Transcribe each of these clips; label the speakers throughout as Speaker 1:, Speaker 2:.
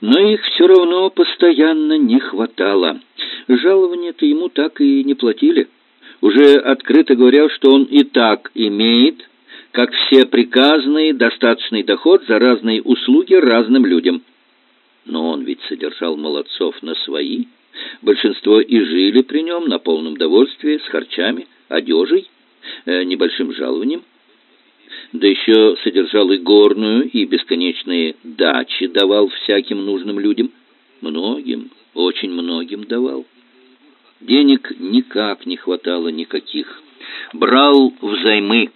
Speaker 1: Но их все равно постоянно не хватало. Жалования-то ему так и не платили. Уже открыто говоря, что он и так имеет, как все приказные, достаточный доход за разные услуги разным людям. Но он ведь содержал молодцов на свои. Большинство и жили при нем на полном довольстве, с харчами, одежей, э, небольшим жалованием да еще содержал и горную, и бесконечные дачи давал всяким нужным людям. Многим, очень многим давал. Денег никак не хватало никаких. Брал взаймы.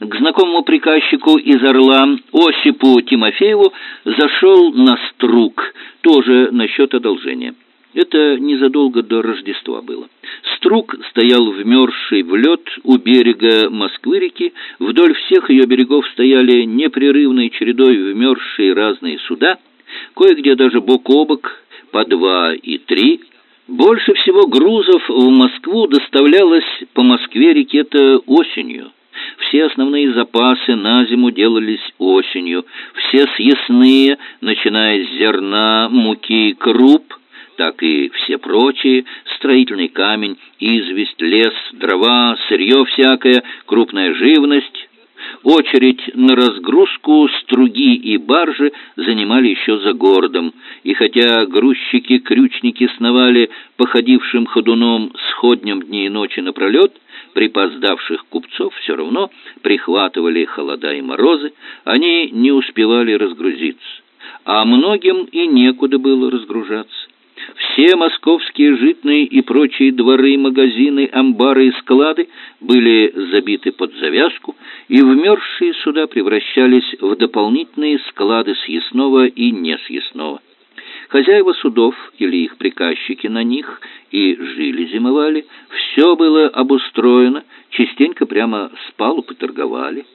Speaker 1: К знакомому приказчику из Орла Осипу Тимофееву зашел на струк, тоже насчет одолжения. Это незадолго до Рождества было. Струк стоял вмерзший в лед у берега Москвы-реки. Вдоль всех ее берегов стояли непрерывной чередой вмерзшие разные суда, кое-где даже бок о бок, по два и три. Больше всего грузов в Москву доставлялось по Москве-реке-то осенью. Все основные запасы на зиму делались осенью, все съестные, начиная с зерна, муки, круп – так и все прочие, строительный камень, известь, лес, дрова, сырье всякое, крупная живность. Очередь на разгрузку струги и баржи занимали еще за городом, и хотя грузчики-крючники сновали походившим ходуном сходнем дни и ночи напролет, припоздавших купцов все равно прихватывали холода и морозы, они не успевали разгрузиться, а многим и некуда было разгружаться. Все московские житные и прочие дворы, магазины, амбары и склады были забиты под завязку, и вмерзшие суда превращались в дополнительные склады съестного и несъестного. Хозяева судов или их приказчики на них и жили-зимовали, все было обустроено, частенько прямо с палубы торговали.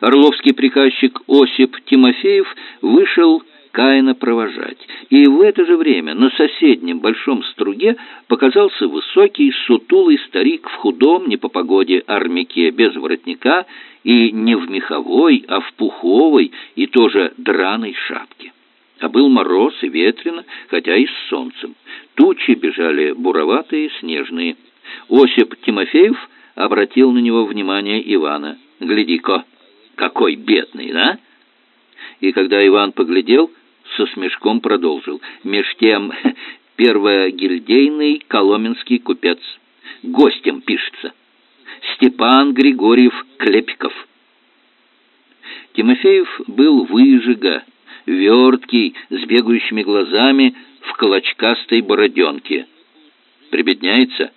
Speaker 1: Орловский приказчик Осип Тимофеев вышел Каина провожать. И в это же время на соседнем большом струге показался высокий, сутулый старик в худом, не по погоде, армяке без воротника, и не в меховой, а в пуховой и тоже драной шапке. А был мороз и ветрено, хотя и с солнцем. Тучи бежали буроватые, снежные. Осип Тимофеев обратил на него внимание Ивана. «Гляди-ка, какой бедный, да?» И когда Иван поглядел, со смешком продолжил. Меж тем, первогильдейный коломенский купец. Гостем пишется. Степан Григорьев Клепиков. Тимофеев был выжига, верткий, с бегающими глазами, в колочкастой бороденке. Прибедняется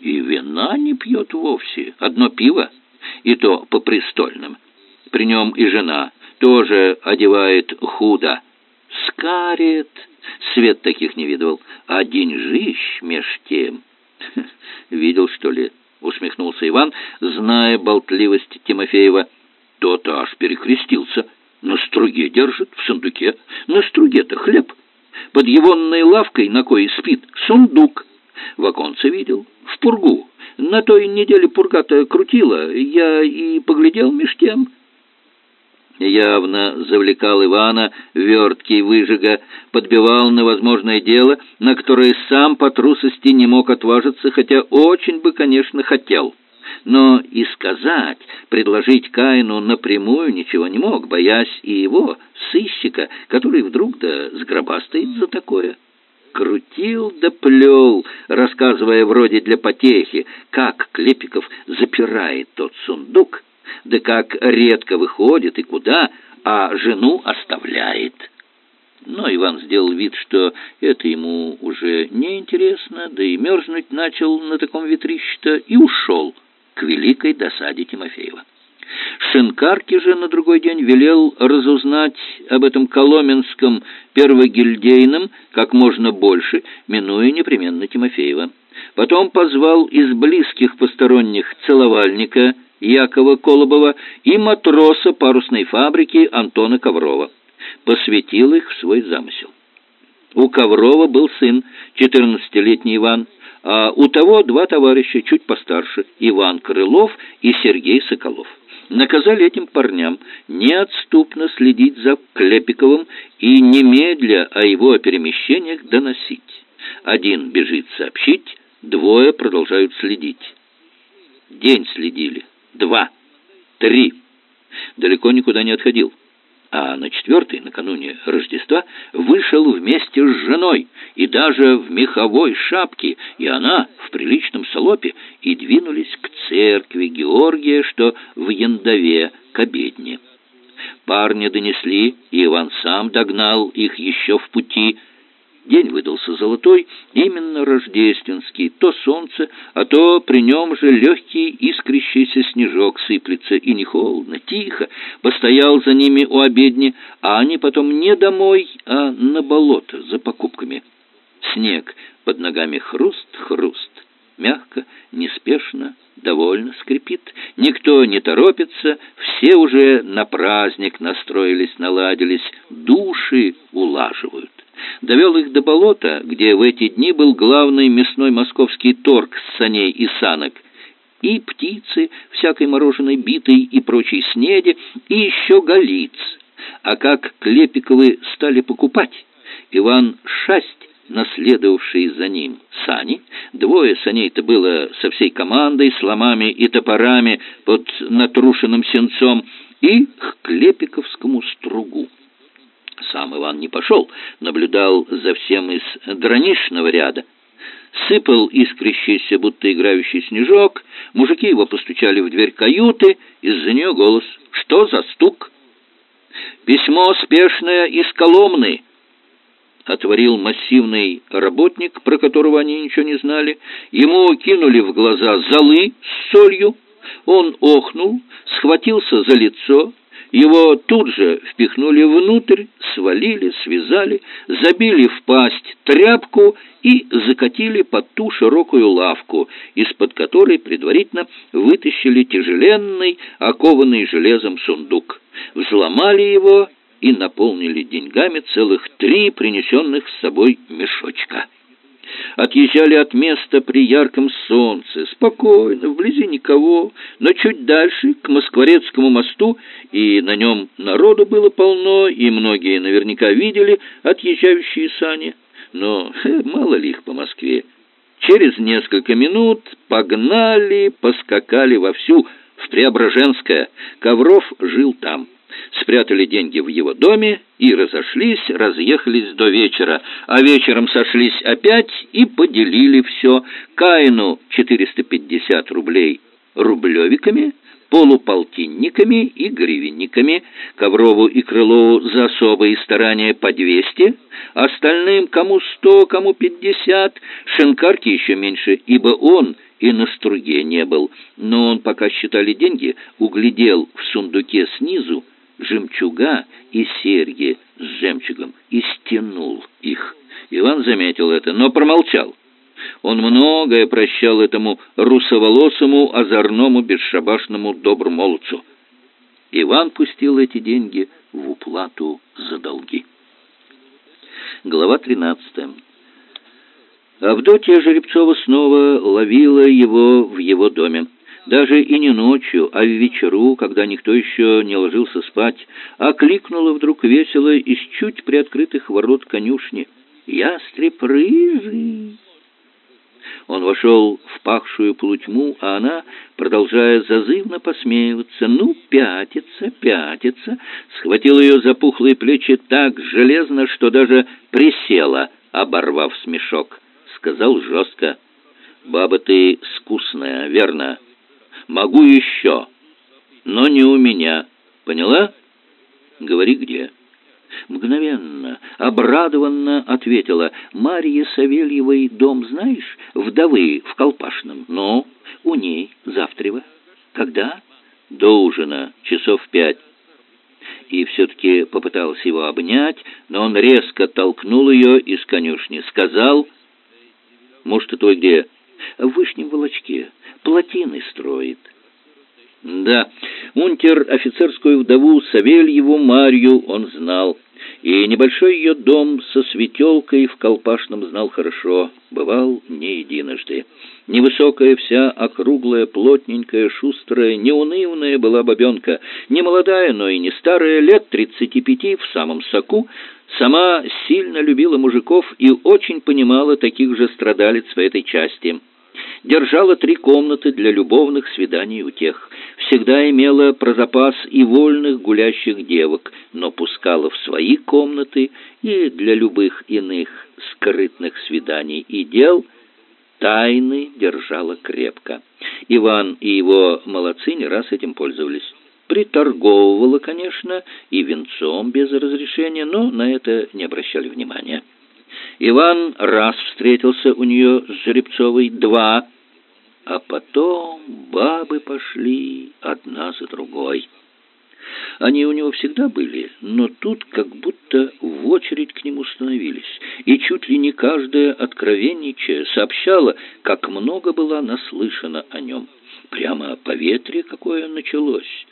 Speaker 1: и вина не пьет вовсе, одно пиво, и то по престольным. При нем и жена тоже одевает худо, Скарет, свет таких не видывал, а деньжищ меж тем. Видел, что ли? Усмехнулся Иван, зная болтливость Тимофеева. Тот аж перекрестился. На струге держит, в сундуке. На струге-то хлеб. Под егонной лавкой, на кое спит, сундук. В оконце видел, в пургу. На той неделе пурга-то крутила. Я и поглядел меж тем явно завлекал Ивана, верткий выжига, подбивал на возможное дело, на которое сам по трусости не мог отважиться, хотя очень бы, конечно, хотел. Но и сказать, предложить Каину напрямую ничего не мог, боясь и его, сыщика, который вдруг да сгробастает за такое. Крутил да плел, рассказывая вроде для потехи, как Клепиков запирает тот сундук, да как редко выходит и куда, а жену оставляет. Но Иван сделал вид, что это ему уже не интересно, да и мерзнуть начал на таком ветрище-то и ушел к великой досаде Тимофеева. Шинкарки же на другой день велел разузнать об этом коломенском первогильдейном как можно больше, минуя непременно Тимофеева. Потом позвал из близких посторонних целовальника Якова Колобова и матроса парусной фабрики Антона Коврова. Посвятил их в свой замысел. У Коврова был сын, 14-летний Иван, а у того два товарища чуть постарше, Иван Крылов и Сергей Соколов. Наказали этим парням неотступно следить за Клепиковым и немедля о его перемещениях доносить. Один бежит сообщить, двое продолжают следить. День следили, два, три. Далеко никуда не отходил а на четвертый, накануне Рождества, вышел вместе с женой и даже в меховой шапке, и она в приличном салопе, и двинулись к церкви Георгия, что в Яндове, к обедне. Парни донесли, и Иван сам догнал их еще в пути, День выдался золотой, именно рождественский. То солнце, а то при нем же легкий искрящийся снежок сыплется. И не холодно, тихо. Постоял за ними у обедни, а они потом не домой, а на болото за покупками. Снег под ногами хруст-хруст. Мягко, неспешно, довольно скрипит. Никто не торопится, все уже на праздник настроились, наладились, души улаживают довел их до болота, где в эти дни был главный мясной московский торг с саней и санок, и птицы, всякой мороженой битой и прочей снеди, и еще голиц. А как Клепиковы стали покупать, Иван Шасть, наследовавший за ним сани, двое саней-то было со всей командой, с ломами и топорами под натрушенным сенцом, и к Клепиковскому стругу. Сам Иван не пошел, наблюдал за всем из дранишного ряда. Сыпал искрящийся, будто играющий снежок. Мужики его постучали в дверь каюты, из-за нее голос «Что за стук?» «Письмо спешное из Коломны!» Отворил массивный работник, про которого они ничего не знали. Ему кинули в глаза золы с солью. Он охнул, схватился за лицо, его тут же впихнули внутрь, свалили, связали, забили в пасть тряпку и закатили под ту широкую лавку, из-под которой предварительно вытащили тяжеленный, окованный железом сундук. Взломали его и наполнили деньгами целых три принесенных с собой мешочка отъезжали от места при ярком солнце, спокойно, вблизи никого, но чуть дальше, к Москворецкому мосту, и на нем народу было полно, и многие наверняка видели отъезжающие сани. Но хе, мало ли их по Москве. Через несколько минут погнали, поскакали вовсю в Преображенское. Ковров жил там спрятали деньги в его доме и разошлись, разъехались до вечера, а вечером сошлись опять и поделили все. Каину 450 рублей рублевиками, полуполтинниками и гривенниками, Коврову и Крылову за особые старания по 200, остальным кому 100, кому 50, Шенкарке еще меньше, ибо он и на струге не был, но он, пока считали деньги, углядел в сундуке снизу жемчуга и серьги с жемчугом и стянул их. Иван заметил это, но промолчал. Он многое прощал этому русоволосому, озорному, бесшабашному добрмолодцу. Иван пустил эти деньги в уплату за долги. Глава 13. Авдотья Жеребцова снова ловила его в его доме даже и не ночью, а в вечеру, когда никто еще не ложился спать, окликнула вдруг весело из чуть приоткрытых ворот конюшни. «Ястреб рыжий!» Он вошел в пахшую полутьму, а она, продолжая зазывно посмеиваться, ну, пятится, пятится, схватил ее за пухлые плечи так железно, что даже присела, оборвав смешок. Сказал жестко, «Баба ты скусная, верно?» Могу еще, но не у меня. Поняла? Говори, где?» Мгновенно, обрадованно ответила. «Марья Савельевой дом знаешь? Вдовы в Колпашном. Ну, у ней завтрева. Когда?» «До ужина, часов пять». И все-таки попытался его обнять, но он резко толкнул ее из конюшни. Сказал, «Муж ты твой где?» «В Вышнем Волочке плотины строит. Да, унтер-офицерскую вдову Савельеву Марью он знал, и небольшой ее дом со светелкой в Колпашном знал хорошо, бывал не единожды. Невысокая вся, округлая, плотненькая, шустрая, неунывная была бабенка, не молодая, но и не старая, лет тридцати пяти, в самом соку, сама сильно любила мужиков и очень понимала таких же страдалец в этой части – держала три комнаты для любовных свиданий у тех, всегда имела про запас и вольных гулящих девок, но пускала в свои комнаты и для любых иных скрытных свиданий и дел тайны держала крепко. Иван и его молодцы не раз этим пользовались. Приторговывала, конечно, и венцом без разрешения, но на это не обращали внимания. Иван раз встретился у нее с Жеребцовой, два, а потом бабы пошли одна за другой. Они у него всегда были, но тут как будто в очередь к нему становились, и чуть ли не каждая откровенничая сообщала, как много была наслышана о нем. Прямо поветрие какое началось.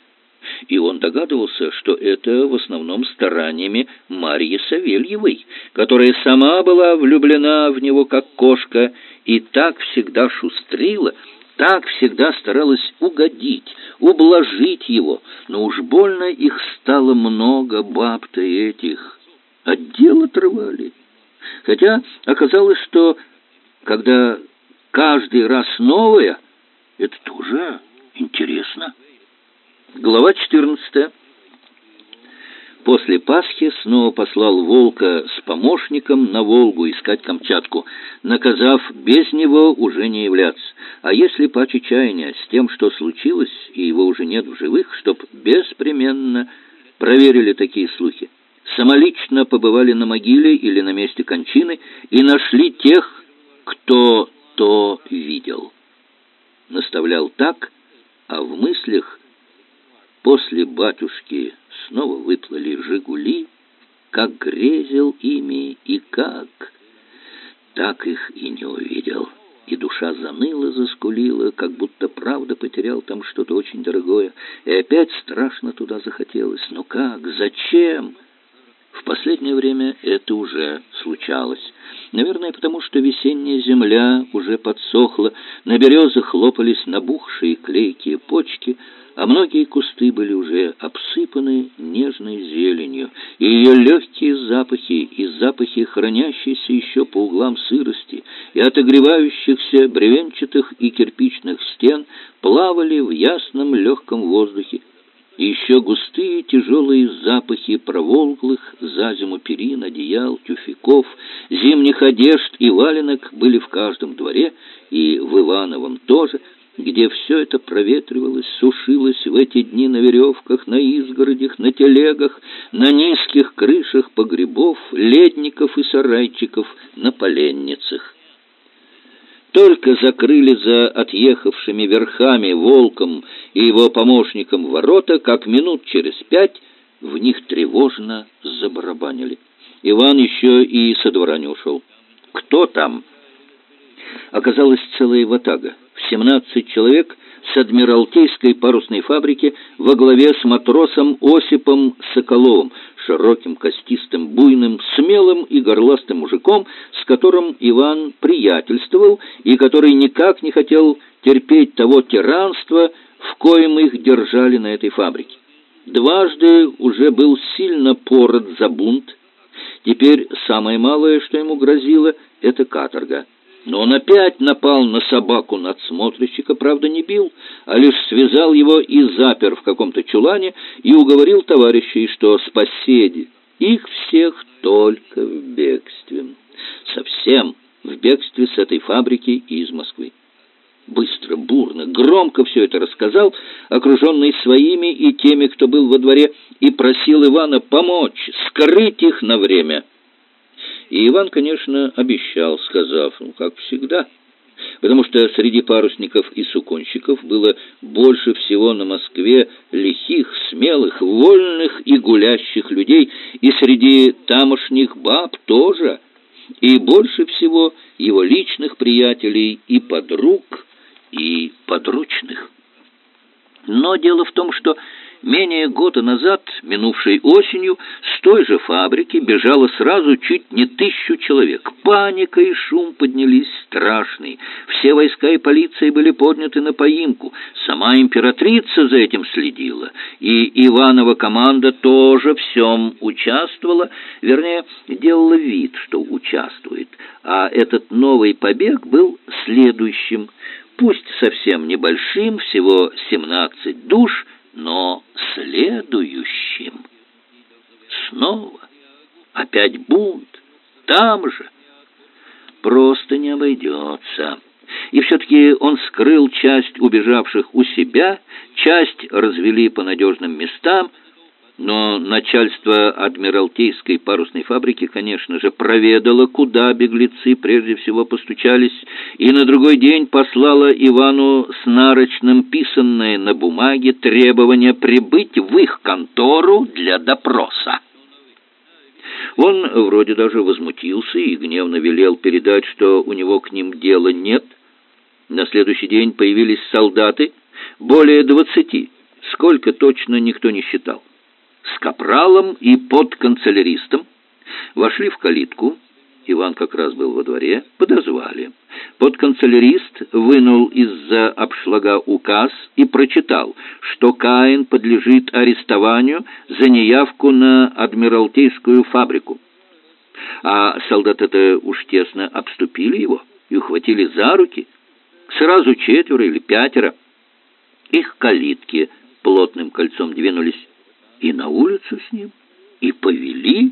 Speaker 1: И он догадывался, что это в основном стараниями Марьи Савельевой, которая сама была влюблена в него как кошка и так всегда шустрила, так всегда старалась угодить, ублажить его, но уж больно их стало много, баб-то этих. Отдел отрывали. Хотя оказалось, что когда каждый раз новое, это тоже интересно. Глава четырнадцатая. После Пасхи снова послал Волка с помощником на Волгу искать Камчатку, наказав без него уже не являться. А если по чаяния с тем, что случилось, и его уже нет в живых, чтоб беспременно проверили такие слухи. Самолично побывали на могиле или на месте кончины и нашли тех, кто то видел. Наставлял так, а в мыслях после батюшки снова выплыли «Жигули», как грезил ими и как, так их и не увидел. И душа заныла, заскулила, как будто правда потерял там что-то очень дорогое. И опять страшно туда захотелось. Но как? Зачем? В последнее время это уже случалось. Наверное, потому что весенняя земля уже подсохла, на березах хлопались набухшие клейкие почки — а многие кусты были уже обсыпаны нежной зеленью, и ее легкие запахи и запахи, хранящиеся еще по углам сырости и отогревающихся бревенчатых и кирпичных стен, плавали в ясном легком воздухе, и еще густые тяжелые запахи проволклых за зиму перин, одеял, тюфяков, зимних одежд и валенок были в каждом дворе, и в Ивановом тоже – где все это проветривалось, сушилось в эти дни на веревках, на изгородях, на телегах, на низких крышах погребов, ледников и сарайчиков, на поленницах. Только закрыли за отъехавшими верхами волком и его помощником ворота, как минут через пять в них тревожно забарабанили. Иван еще и со двора не ушел. «Кто там?» Оказалась целая ватага. 17 человек с Адмиралтейской парусной фабрики во главе с матросом Осипом Соколовым, широким, костистым, буйным, смелым и горластым мужиком, с которым Иван приятельствовал и который никак не хотел терпеть того тиранства, в коем их держали на этой фабрике. Дважды уже был сильно пород за бунт. Теперь самое малое, что ему грозило, это каторга. Но он опять напал на собаку надсмотрщика, правда, не бил, а лишь связал его и запер в каком-то чулане и уговорил товарищей, что спаседи их всех только в бегстве. Совсем в бегстве с этой фабрики и из Москвы. Быстро, бурно, громко все это рассказал, окруженный своими и теми, кто был во дворе, и просил Ивана помочь, скрыть их на время – и Иван, конечно, обещал, сказав, ну, как всегда, потому что среди парусников и суконщиков было больше всего на Москве лихих, смелых, вольных и гулящих людей, и среди тамошних баб тоже, и больше всего его личных приятелей и подруг, и подручных. Но дело в том, что менее года назад, минувшей осенью, с той же фабрики бежало сразу чуть не тысячу человек. Паника и шум поднялись страшный. Все войска и полиция были подняты на поимку. Сама императрица за этим следила. И Иванова команда тоже всем участвовала, вернее, делала вид, что участвует. А этот новый побег был следующим – пусть совсем небольшим, всего 17 душ, но следующим. Снова, опять бунт, там же. Просто не обойдется. И все-таки он скрыл часть убежавших у себя, часть развели по надежным местам – но начальство Адмиралтейской парусной фабрики, конечно же, проведало, куда беглецы прежде всего постучались, и на другой день послало Ивану с нарочным писанное на бумаге требование прибыть в их контору для допроса. Он вроде даже возмутился и гневно велел передать, что у него к ним дела нет. На следующий день появились солдаты, более двадцати, сколько точно никто не считал с капралом и подканцеляристом, вошли в калитку, Иван как раз был во дворе, подозвали. Подканцелярист вынул из-за обшлага указ и прочитал, что Каин подлежит арестованию за неявку на Адмиралтейскую фабрику. А солдаты-то уж тесно обступили его и ухватили за руки. Сразу четверо или пятеро. Их калитки плотным кольцом двинулись и на улицу с ним, и повели.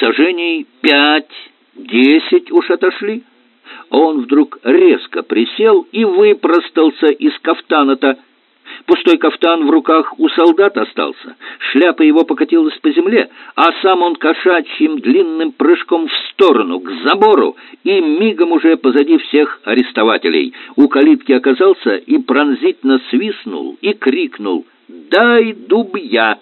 Speaker 1: Сожжений пять-десять уж отошли. Он вдруг резко присел и выпростался из кафтана-то. Пустой кафтан в руках у солдат остался, шляпа его покатилась по земле, а сам он кошачьим длинным прыжком в сторону, к забору, и мигом уже позади всех арестователей. У калитки оказался и пронзительно свистнул и крикнул «Дай дубья!»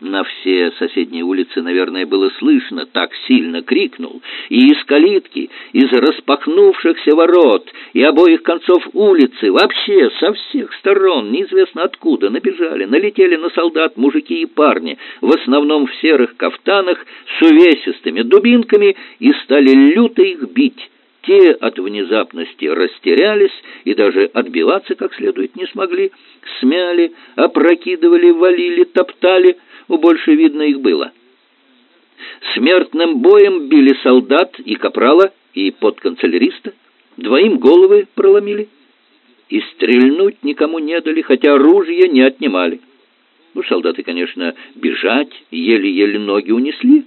Speaker 1: На все соседние улицы, наверное, было слышно, так сильно крикнул. И из калитки, из распахнувшихся ворот, и обоих концов улицы, вообще со всех сторон, неизвестно откуда, набежали, налетели на солдат мужики и парни, в основном в серых кафтанах, с увесистыми дубинками, и стали люто их бить. Те от внезапности растерялись и даже отбиваться как следует не смогли, смяли, опрокидывали, валили, топтали — больше видно их было. Смертным боем били солдат и капрала, и подканцеляриста, двоим головы проломили. И стрельнуть никому не дали, хотя оружие не отнимали. Ну, солдаты, конечно, бежать еле-еле ноги унесли,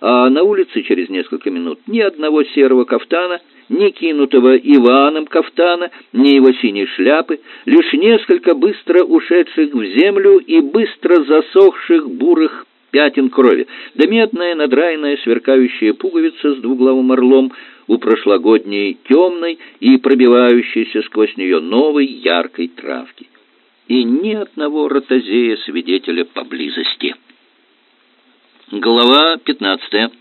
Speaker 1: а на улице через несколько минут ни одного серого кафтана, ни кинутого Иваном кафтана, ни его синей шляпы, лишь несколько быстро ушедших в землю и быстро засохших бурых пятен крови, да медная надраенная сверкающая пуговица с двуглавым орлом у прошлогодней темной и пробивающейся сквозь нее новой яркой травки. И ни одного ротозея свидетеля поблизости. Глава 15.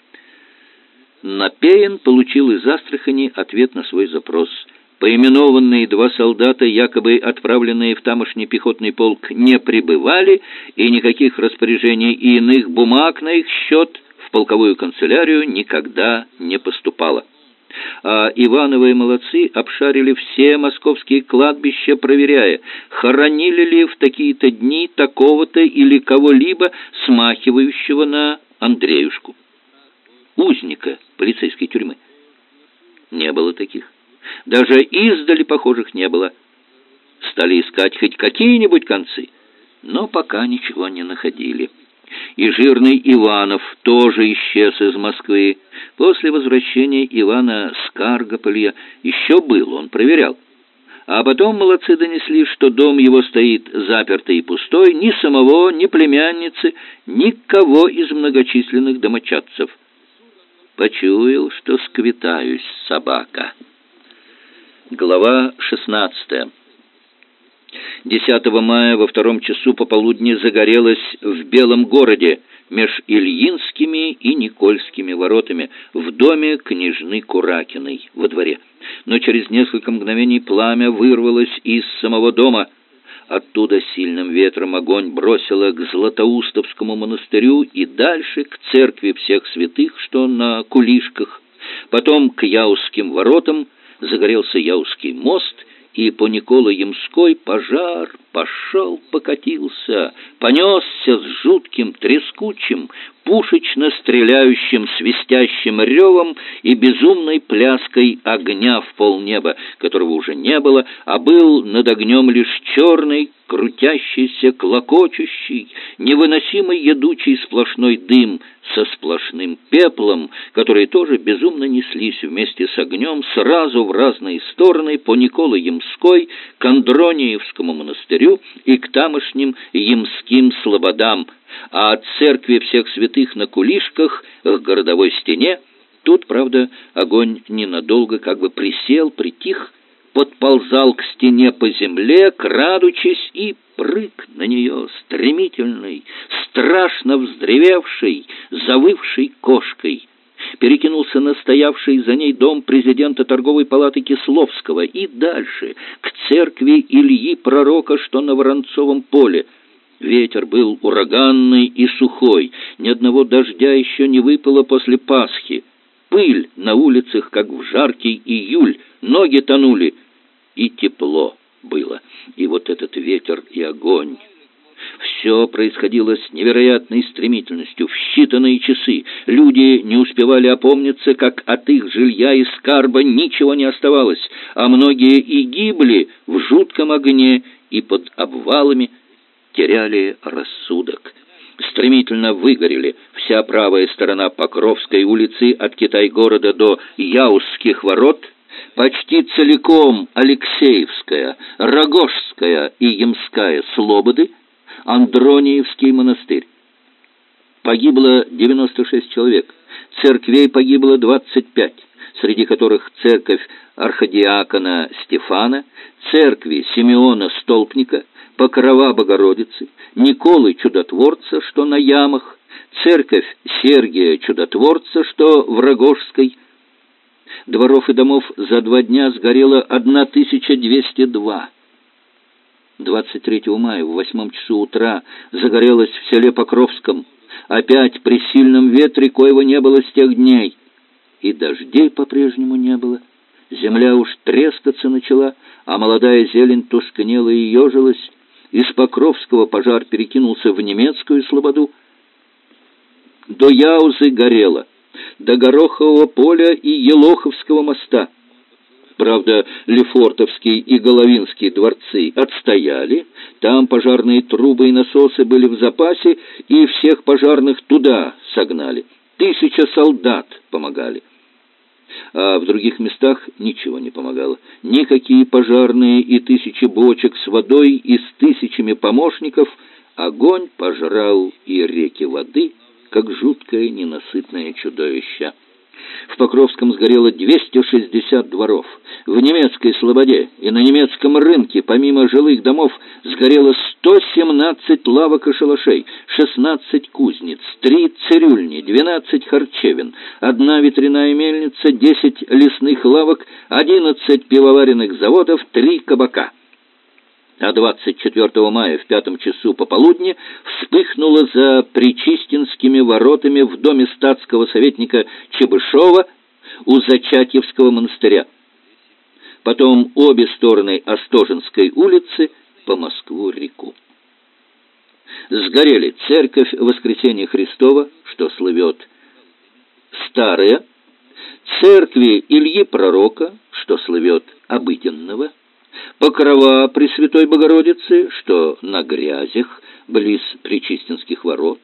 Speaker 1: Напеян получил из Астрахани ответ на свой запрос. Поименованные два солдата, якобы отправленные в тамошний пехотный полк, не прибывали, и никаких распоряжений и иных бумаг на их счет в полковую канцелярию никогда не поступало. А Ивановы молодцы обшарили все московские кладбища, проверяя, хоронили ли в такие-то дни такого-то или кого-либо, смахивающего на Андреюшку. Узника полицейской тюрьмы. Не было таких. Даже издали похожих не было. Стали искать хоть какие-нибудь концы, но пока ничего не находили. И жирный Иванов тоже исчез из Москвы. После возвращения Ивана с Каргополья еще был, он проверял. А потом молодцы донесли, что дом его стоит запертый и пустой, ни самого, ни племянницы, никого из многочисленных домочадцев. Почуял, что сквитаюсь, собака. Глава шестнадцатая. 10 мая во втором часу пополудни загорелось в Белом городе меж Ильинскими и Никольскими воротами в доме княжны Куракиной во дворе. Но через несколько мгновений пламя вырвалось из самого дома – Оттуда сильным ветром огонь бросило к Златоустовскому монастырю и дальше к церкви всех святых, что на Кулишках. Потом к Яузским воротам загорелся Яузский мост — и по Никола-Ямской пожар пошел, покатился, понесся с жутким, трескучим, пушечно стреляющим, свистящим ревом и безумной пляской огня в полнеба, которого уже не было, а был над огнем лишь черный, крутящийся, клокочущий, невыносимый едучий сплошной дым со сплошным пеплом, которые тоже безумно неслись вместе с огнем сразу в разные стороны по Николо-Ямской, к Андрониевскому монастырю и к тамошним Ямским слободам, а от церкви всех святых на Кулишках к городовой стене, тут, правда, огонь ненадолго как бы присел, притих, подползал к стене по земле, крадучись, и прыг на нее, стремительный, страшно вздревевший, завывший кошкой. Перекинулся на стоявший за ней дом президента торговой палаты Кисловского и дальше, к церкви Ильи Пророка, что на Воронцовом поле. Ветер был ураганный и сухой, ни одного дождя еще не выпало после Пасхи. Пыль на улицах, как в жаркий июль, ноги тонули, и тепло было. И вот этот ветер и огонь. Все происходило с невероятной стремительностью. В считанные часы люди не успевали опомниться, как от их жилья и скарба ничего не оставалось, а многие и гибли в жутком огне и под обвалами теряли рассудок. Стремительно выгорели вся правая сторона Покровской улицы от Китай-города до Яузских ворот – почти целиком Алексеевская, Рогожская и Ямская слободы, Андрониевский монастырь. Погибло 96 человек, церквей погибло 25, среди которых церковь арходиакона Стефана, церкви Симеона Столпника, Покрова Богородицы, Николы Чудотворца, что на ямах, церковь Сергия Чудотворца, что в Рогожской, Дворов и домов за два дня сгорело 1202. 23 мая в восьмом часу утра загорелось в селе Покровском. Опять при сильном ветре, коего не было с тех дней. И дождей по-прежнему не было. Земля уж трескаться начала, а молодая зелень тускнела и ежилась. Из Покровского пожар перекинулся в немецкую слободу. До Яузы горело до Горохового поля и Елоховского моста. Правда, Лефортовский и Головинский дворцы отстояли, там пожарные трубы и насосы были в запасе, и всех пожарных туда согнали. Тысяча солдат помогали. А в других местах ничего не помогало. Никакие пожарные и тысячи бочек с водой и с тысячами помощников огонь пожрал и реки воды – как жуткое ненасытное чудовище. В Покровском сгорело 260 дворов. В немецкой Слободе и на немецком рынке, помимо жилых домов, сгорело 117 лавок и шалашей, 16 кузниц, 3 цирюльни, 12 харчевин, одна ветряная мельница, 10 лесных лавок, 11 пивоваренных заводов, 3 кабака а 24 мая в пятом часу пополудни вспыхнуло за Причистинскими воротами в доме статского советника Чебышева у Зачатьевского монастыря. Потом обе стороны Остоженской улицы по Москву-реку. Сгорели церковь Воскресения Христова, что слывет старая, церкви Ильи Пророка, что слывет обыденного, покрова Пресвятой Богородицы, что на грязях, близ Причистинских ворот.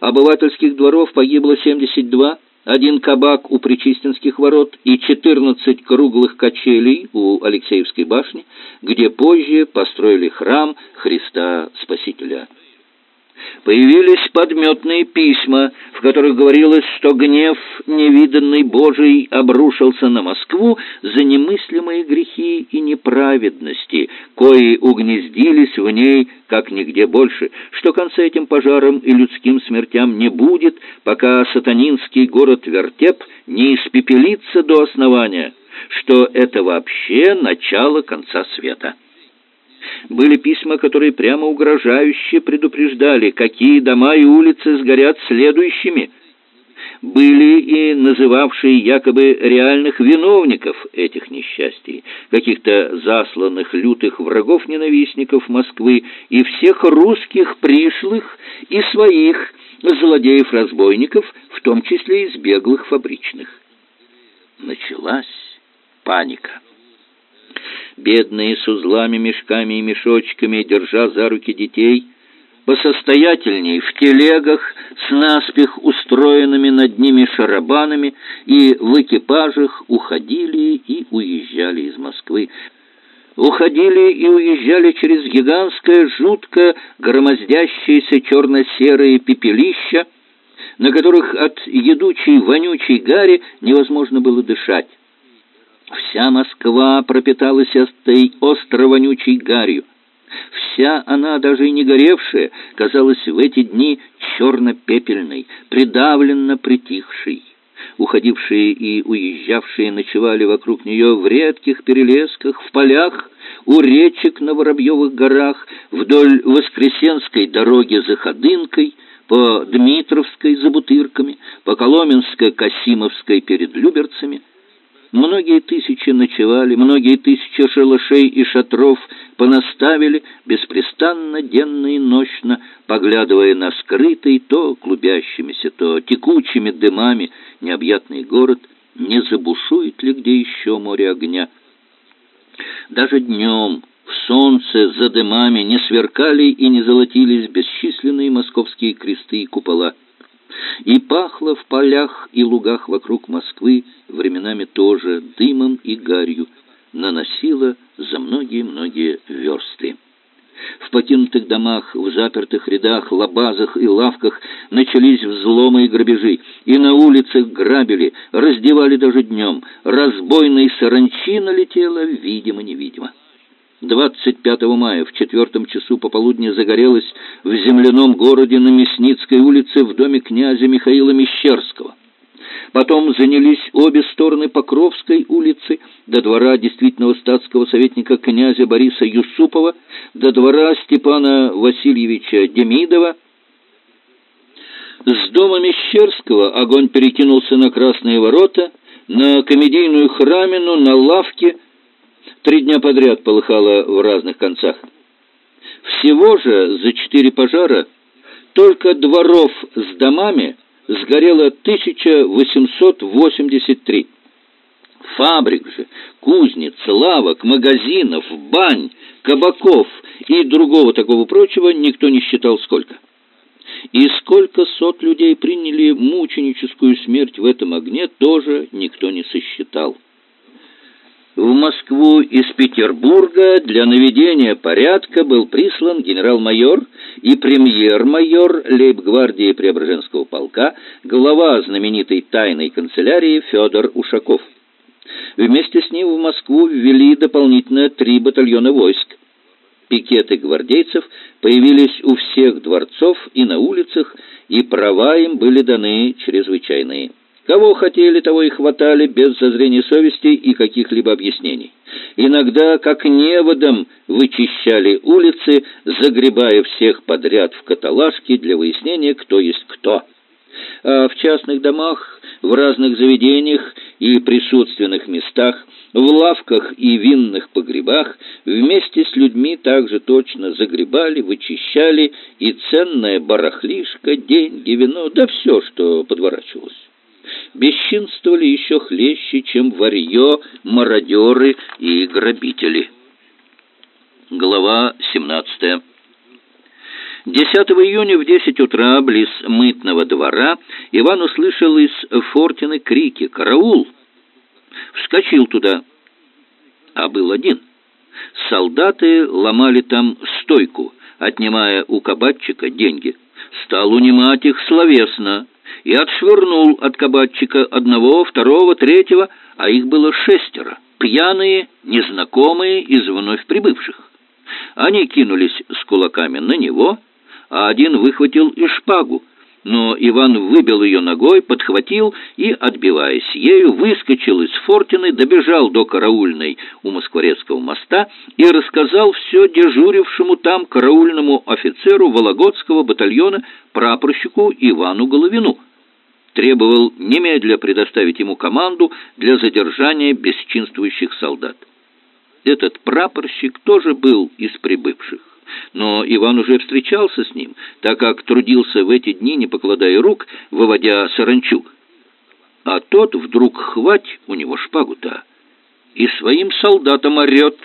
Speaker 1: Обывательских дворов погибло 72, один кабак у Причистинских ворот и 14 круглых качелей у Алексеевской башни, где позже построили храм Христа Спасителя. Появились подметные письма, в которых говорилось, что гнев невиданный Божий обрушился на Москву за немыслимые грехи и неправедности, кои угнездились в ней как нигде больше, что конца этим пожарам и людским смертям не будет, пока сатанинский город Вертеп не испепелится до основания, что это вообще начало конца света. Были письма, которые прямо угрожающе предупреждали, какие дома и улицы сгорят следующими. Были и называвшие якобы реальных виновников этих несчастий, каких-то засланных лютых врагов-ненавистников Москвы и всех русских пришлых и своих злодеев-разбойников, в том числе из беглых фабричных. Началась паника. Бедные с узлами, мешками и мешочками, держа за руки детей, посостоятельней в телегах с наспех устроенными над ними шарабанами и в экипажах уходили и уезжали из Москвы. Уходили и уезжали через гигантское, жутко громоздящееся черно-серое пепелище, на которых от едучей, вонючей гари невозможно было дышать. Вся Москва пропиталась этой остро-вонючей гарью. Вся она, даже и не горевшая, казалась в эти дни черно-пепельной, придавленно притихшей. Уходившие и уезжавшие ночевали вокруг нее в редких перелесках, в полях, у речек на Воробьевых горах, вдоль Воскресенской дороги за Ходынкой, по Дмитровской за Бутырками, по Коломенско-Касимовской перед Люберцами — Многие тысячи ночевали, многие тысячи шалашей и шатров понаставили беспрестанно, денно и ночно, поглядывая на скрытый то клубящимися, то текучими дымами необъятный город, не забушует ли где еще море огня. Даже днем в солнце за дымами не сверкали и не золотились бесчисленные московские кресты и купола и пахло в полях и лугах вокруг Москвы временами тоже дымом и гарью, наносило за многие-многие версты. В покинутых домах, в запертых рядах, лабазах и лавках начались взломы и грабежи, и на улицах грабили, раздевали даже днем. Разбойной саранчи налетела, видимо-невидимо. 25 мая в четвертом часу пополудни загорелось в земляном городе на Мясницкой улице в доме князя Михаила Мещерского. Потом занялись обе стороны Покровской улицы, до двора действительного статского советника князя Бориса Юсупова, до двора Степана Васильевича Демидова. С дома Мещерского огонь перекинулся на Красные ворота, на комедийную храмину, на лавке, Три дня подряд полыхало в разных концах. Всего же за четыре пожара только дворов с домами сгорело 1883. Фабрик же, кузнец, лавок, магазинов, бань, кабаков и другого такого прочего никто не считал сколько. И сколько сот людей приняли мученическую смерть в этом огне, тоже никто не сосчитал в Москву из Петербурга для наведения порядка был прислан генерал-майор и премьер-майор лейб-гвардии Преображенского полка, глава знаменитой тайной канцелярии Федор Ушаков. Вместе с ним в Москву ввели дополнительно три батальона войск. Пикеты гвардейцев появились у всех дворцов и на улицах, и права им были даны чрезвычайные. Кого хотели, того и хватали без зазрения совести и каких-либо объяснений. Иногда, как неводом, вычищали улицы, загребая всех подряд в каталажки для выяснения, кто есть кто. А в частных домах, в разных заведениях и присутственных местах, в лавках и винных погребах вместе с людьми также точно загребали, вычищали и ценное барахлишко, деньги, вино, да все, что подворачивалось бесчинствовали еще хлеще, чем варье, мародеры и грабители. Глава 17. 10 июня в 10 утра близ мытного двора Иван услышал из Фортины крики «Караул!». Вскочил туда, а был один. Солдаты ломали там стойку, отнимая у кабатчика деньги. Стал унимать их словесно, и отшвырнул от кабачика одного, второго, третьего, а их было шестеро, пьяные, незнакомые из вновь прибывших. Они кинулись с кулаками на него, а один выхватил и шпагу, но Иван выбил ее ногой, подхватил и, отбиваясь ею, выскочил из Фортины, добежал до караульной у Москворецкого моста и рассказал все дежурившему там караульному офицеру Вологодского батальона прапорщику Ивану Головину. Требовал немедля предоставить ему команду для задержания бесчинствующих солдат. Этот прапорщик тоже был из прибывших но Иван уже встречался с ним, так как трудился в эти дни, не покладая рук, выводя саранчу. А тот вдруг хвать у него шпагу-то и своим солдатам орет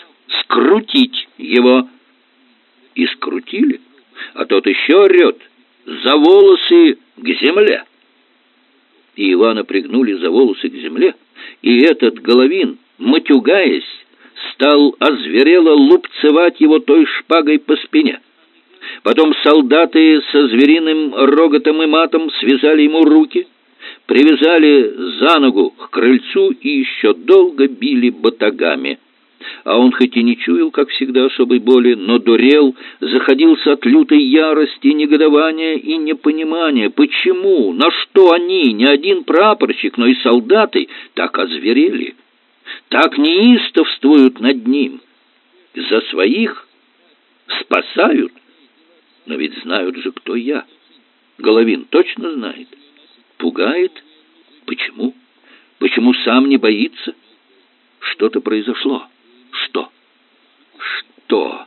Speaker 1: «Скрутить его!» И скрутили, а тот еще орет «За волосы к земле!» И Ивана пригнули за волосы к земле, и этот Головин, матюгаясь, стал озверело лупцевать его той шпагой по спине. Потом солдаты со звериным роготом и матом связали ему руки, привязали за ногу к крыльцу и еще долго били батагами. А он хоть и не чуял, как всегда, особой боли, но дурел, заходился от лютой ярости, негодования и непонимания. Почему, на что они, не один прапорщик, но и солдаты, так озверели? Так неистовствуют над ним. За своих спасают, но ведь знают же, кто я. Головин точно знает. Пугает. Почему? Почему сам не боится? Что-то произошло. Что? Что?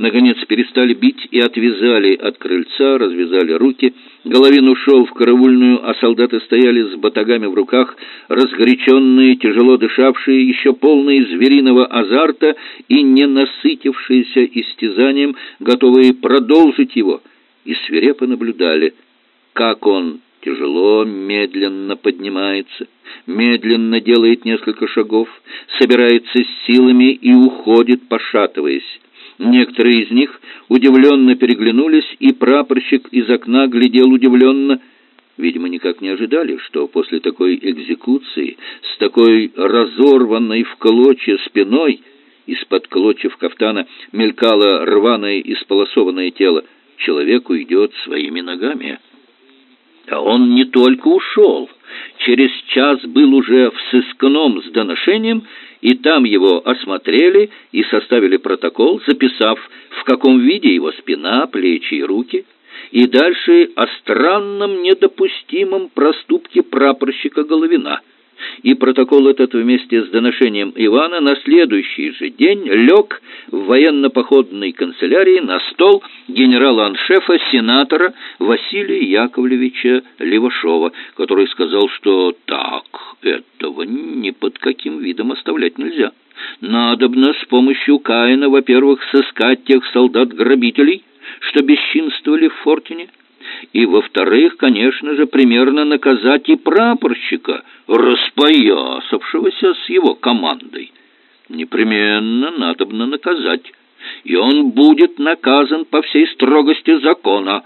Speaker 1: Наконец перестали бить и отвязали от крыльца, развязали руки. Головин ушел в караульную, а солдаты стояли с батагами в руках, разгоряченные, тяжело дышавшие, еще полные звериного азарта и не насытившиеся истязанием, готовые продолжить его, и свирепо наблюдали, как он тяжело, медленно поднимается, медленно делает несколько шагов, собирается с силами и уходит, пошатываясь. Некоторые из них удивленно переглянулись, и прапорщик из окна глядел удивленно. Видимо, никак не ожидали, что после такой экзекуции, с такой разорванной в клочья спиной, из-под клочьев кафтана мелькало рваное и сполосованное тело, человек уйдет своими ногами. А он не только ушел, через час был уже в сыскном с доношением и там его осмотрели и составили протокол, записав, в каком виде его спина, плечи и руки, и дальше о странном недопустимом проступке прапорщика Головина – и протокол этот вместе с доношением Ивана на следующий же день лег в военно-походной канцелярии на стол генерала-аншефа сенатора Василия Яковлевича Левашова, который сказал, что так, этого ни под каким видом оставлять нельзя. Надобно с помощью Каина, во-первых, сыскать тех солдат-грабителей, что бесчинствовали в Фортине, и, во-вторых, конечно же, примерно наказать и прапорщика, распоясавшегося с его командой. Непременно надобно наказать, и он будет наказан по всей строгости закона».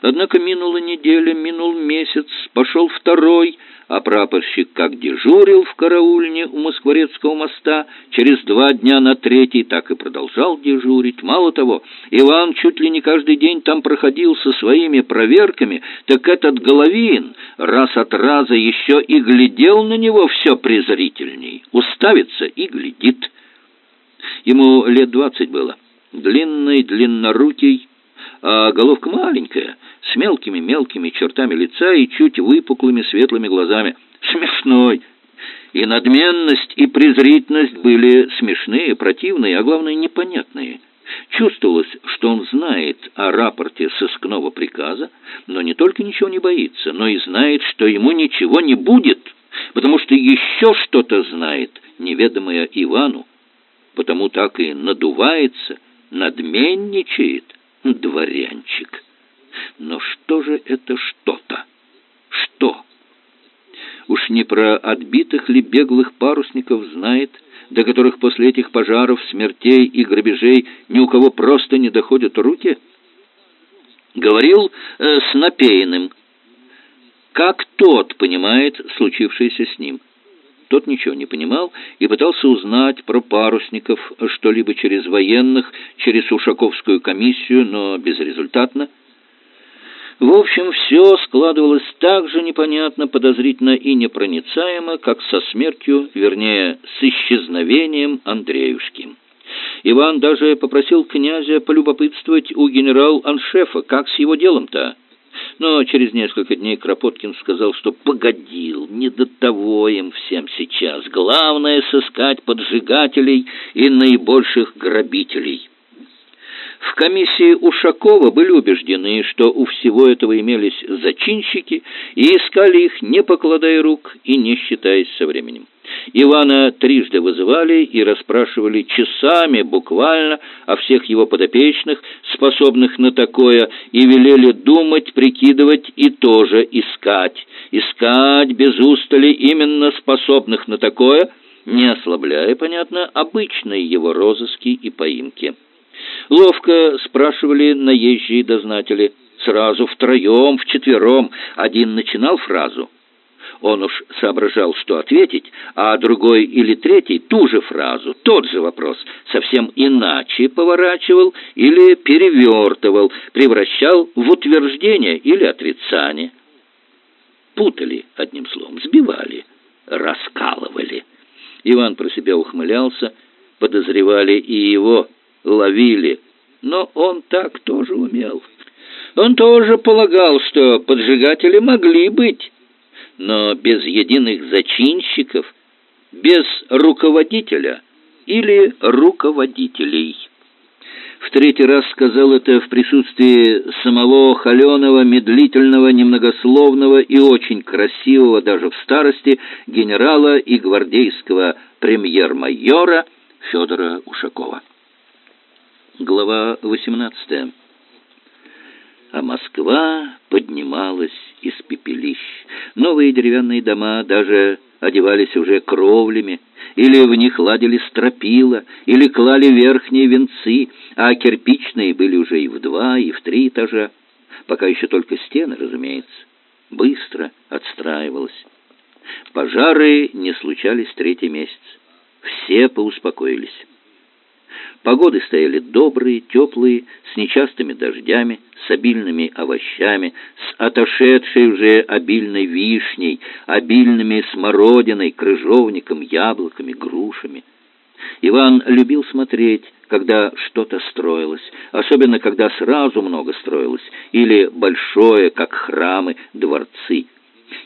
Speaker 1: Однако минула неделя, минул месяц, пошел второй, а прапорщик как дежурил в караульне у Москворецкого моста, через два дня на третий так и продолжал дежурить. Мало того, Иван чуть ли не каждый день там проходил со своими проверками, так этот Головин раз от раза еще и глядел на него все презрительней, уставится и глядит. Ему лет двадцать было, длинный, длиннорукий, а головка маленькая, с мелкими-мелкими чертами лица и чуть выпуклыми светлыми глазами. Смешной. И надменность, и презрительность были смешные, противные, а главное, непонятные. Чувствовалось, что он знает о рапорте сыскного приказа, но не только ничего не боится, но и знает, что ему ничего не будет, потому что еще что-то знает, неведомое Ивану, потому так и надувается, надменничает – дворянчик. Но что же это что-то? Что? Уж не про отбитых ли беглых парусников знает, до которых после этих пожаров, смертей и грабежей ни у кого просто не доходят руки? Говорил э, с Напеиным. Как тот понимает случившееся с ним? Тот ничего не понимал и пытался узнать про парусников что-либо через военных, через Ушаковскую комиссию, но безрезультатно. В общем, все складывалось так же непонятно, подозрительно и непроницаемо, как со смертью, вернее, с исчезновением Андреюшки. Иван даже попросил князя полюбопытствовать у генерал-аншефа, как с его делом-то. Но через несколько дней Кропоткин сказал, что погодил, не до того им всем сейчас. Главное — сыскать поджигателей и наибольших грабителей. В комиссии Ушакова были убеждены, что у всего этого имелись зачинщики, и искали их, не покладая рук и не считаясь со временем. Ивана трижды вызывали и расспрашивали часами буквально о всех его подопечных, способных на такое, и велели думать, прикидывать и тоже искать. Искать без устали именно способных на такое, не ослабляя, понятно, обычные его розыски и поимки. Ловко спрашивали наезжие дознатели. Сразу втроем, вчетвером. Один начинал фразу. Он уж соображал, что ответить, а другой или третий ту же фразу, тот же вопрос, совсем иначе поворачивал или перевертывал, превращал в утверждение или отрицание. Путали, одним словом, сбивали, раскалывали. Иван про себя ухмылялся, подозревали и его, ловили, но он так тоже умел. Он тоже полагал, что поджигатели могли быть, но без единых зачинщиков, без руководителя или руководителей. В третий раз сказал это в присутствии самого холеного, медлительного, немногословного и очень красивого даже в старости генерала и гвардейского премьер-майора Федора Ушакова. Глава 18. А Москва поднималась из пепелищ. Новые деревянные дома даже одевались уже кровлями, или в них ладили стропила, или клали верхние венцы, а кирпичные были уже и в два, и в три этажа. Пока еще только стены, разумеется. Быстро отстраивалось. Пожары не случались третий месяц. Все поуспокоились. Погоды стояли добрые, теплые, с нечастыми дождями, с обильными овощами, с отошедшей уже обильной вишней, обильными смородиной, крыжовником, яблоками, грушами. Иван любил смотреть, когда что-то строилось, особенно когда сразу много строилось, или большое, как храмы, дворцы –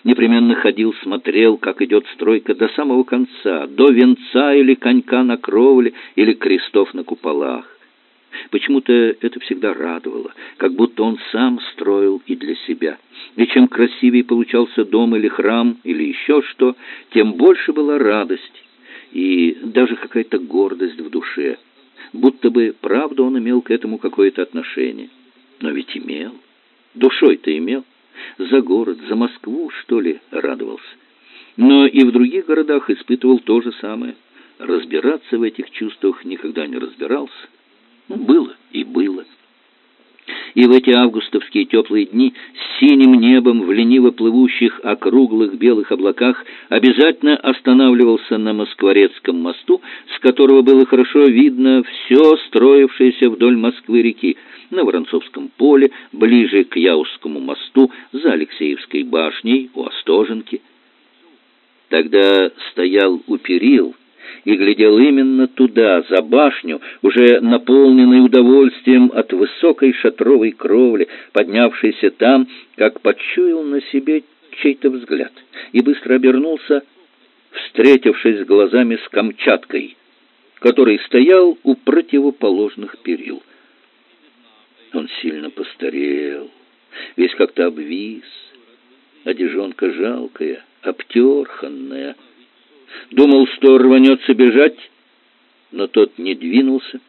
Speaker 1: непременно ходил, смотрел, как идет стройка до самого конца, до венца или конька на кровле, или крестов на куполах. Почему-то это всегда радовало, как будто он сам строил и для себя. И чем красивее получался дом или храм, или еще что, тем больше была радость и даже какая-то гордость в душе. Будто бы, правда, он имел к этому какое-то отношение. Но ведь имел. Душой-то имел за город, за Москву, что ли, радовался. Но и в других городах испытывал то же самое. Разбираться в этих чувствах никогда не разбирался. Было и было. И в эти августовские теплые дни с синим небом в лениво плывущих округлых белых облаках обязательно останавливался на Москворецком мосту, с которого было хорошо видно все строившееся вдоль Москвы-реки, на Воронцовском поле, ближе к Яузскому мосту, за Алексеевской башней, у Остоженки. Тогда стоял у перил и глядел именно туда, за башню, уже наполненный удовольствием от высокой шатровой кровли, поднявшейся там, как почуял на себе чей-то взгляд, и быстро обернулся, встретившись глазами с Камчаткой, который стоял у противоположных перил. Он сильно постарел, весь как-то обвис, одежонка жалкая, обтерханная. Думал, что рванется бежать, но тот не двинулся.